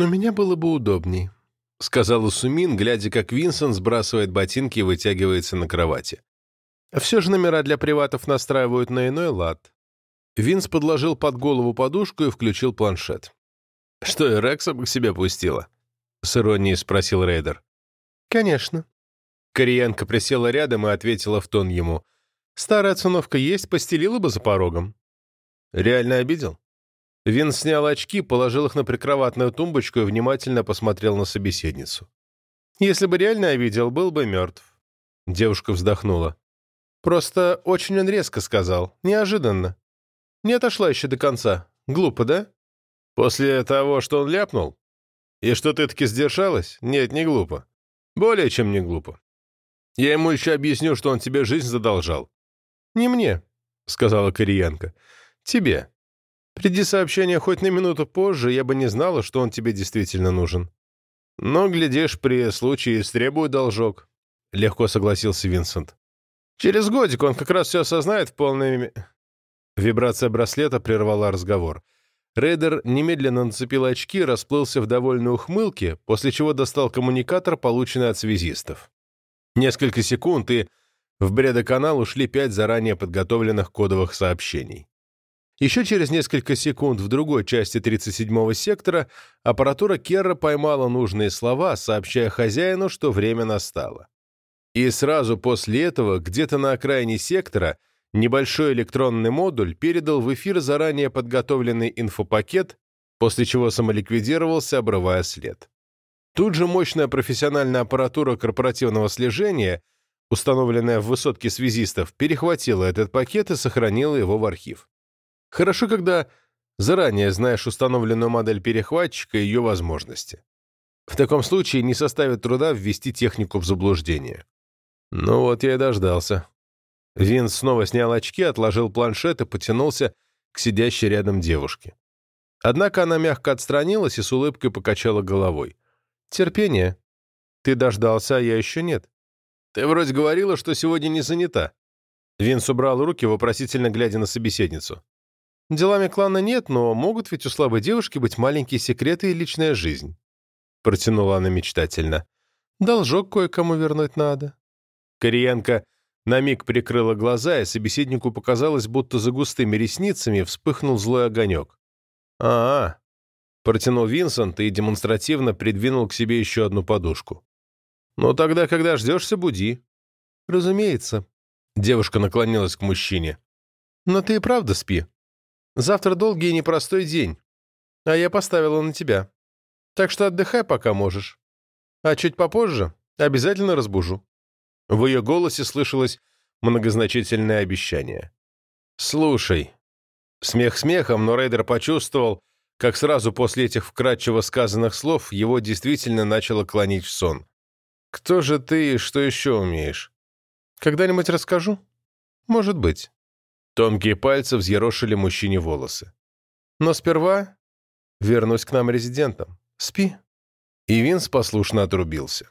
«Но у меня было бы удобней», — сказала Сумин, глядя, как Винсент сбрасывает ботинки и вытягивается на кровати. «Все же номера для приватов настраивают на иной лад». Винс подложил под голову подушку и включил планшет. «Что, и Рекса бы к себе пустила?» — с иронией спросил Рейдер. «Конечно». Кореянка присела рядом и ответила в тон ему. «Старая циновка есть, постелила бы за порогом». «Реально обидел?» Вин снял очки, положил их на прикроватную тумбочку и внимательно посмотрел на собеседницу. «Если бы реально обидел, был бы мертв». Девушка вздохнула. «Просто очень он резко сказал. Неожиданно. Не отошла еще до конца. Глупо, да?» «После того, что он ляпнул? И что ты таки сдержалась? Нет, не глупо. Более чем не глупо. Я ему еще объясню, что он тебе жизнь задолжал». «Не мне», — сказала Кореянка. «Тебе. Приди сообщение хоть на минуту позже, я бы не знала, что он тебе действительно нужен». «Но, глядишь, при случае истребует должок», — легко согласился Винсент. «Через годик он как раз все осознает в полной...» Вибрация браслета прервала разговор. Рейдер немедленно нацепил очки, расплылся в довольной ухмылке, после чего достал коммуникатор, полученный от связистов. Несколько секунд, и в бредоканал ушли пять заранее подготовленных кодовых сообщений. Еще через несколько секунд в другой части 37-го сектора аппаратура Керра поймала нужные слова, сообщая хозяину, что время настало. И сразу после этого, где-то на окраине сектора, небольшой электронный модуль передал в эфир заранее подготовленный инфопакет, после чего самоликвидировался, обрывая след. Тут же мощная профессиональная аппаратура корпоративного слежения, установленная в высотке связистов, перехватила этот пакет и сохранила его в архив. Хорошо, когда заранее знаешь установленную модель перехватчика и ее возможности. В таком случае не составит труда ввести технику в заблуждение. Ну вот я и дождался. Винс снова снял очки, отложил планшет и потянулся к сидящей рядом девушке. Однако она мягко отстранилась и с улыбкой покачала головой. «Терпение. Ты дождался, а я еще нет. Ты вроде говорила, что сегодня не занята». Винс убрал руки, вопросительно глядя на собеседницу. Делами клана нет, но могут ведь у слабой девушки быть маленькие секреты и личная жизнь. Протянула она мечтательно. Должок кое-кому вернуть надо. Кореянка на миг прикрыла глаза, и собеседнику показалось, будто за густыми ресницами вспыхнул злой огонек. а, -а, протянул Винсент и демонстративно придвинул к себе еще одну подушку. «Ну тогда, когда ждешься, буди». «Разумеется». Девушка наклонилась к мужчине. «Но ты и правда спи. Завтра долгий и непростой день, а я поставила на тебя. Так что отдыхай, пока можешь. А чуть попозже обязательно разбужу». В ее голосе слышалось многозначительное обещание. «Слушай». Смех смехом, но Рейдер почувствовал, как сразу после этих вкратчиво сказанных слов его действительно начало клонить в сон. «Кто же ты и что еще умеешь?» «Когда-нибудь расскажу?» «Может быть». Тонкие пальцы взъерошили мужчине волосы. «Но сперва вернусь к нашим резидентам. Спи». И Винс послушно отрубился.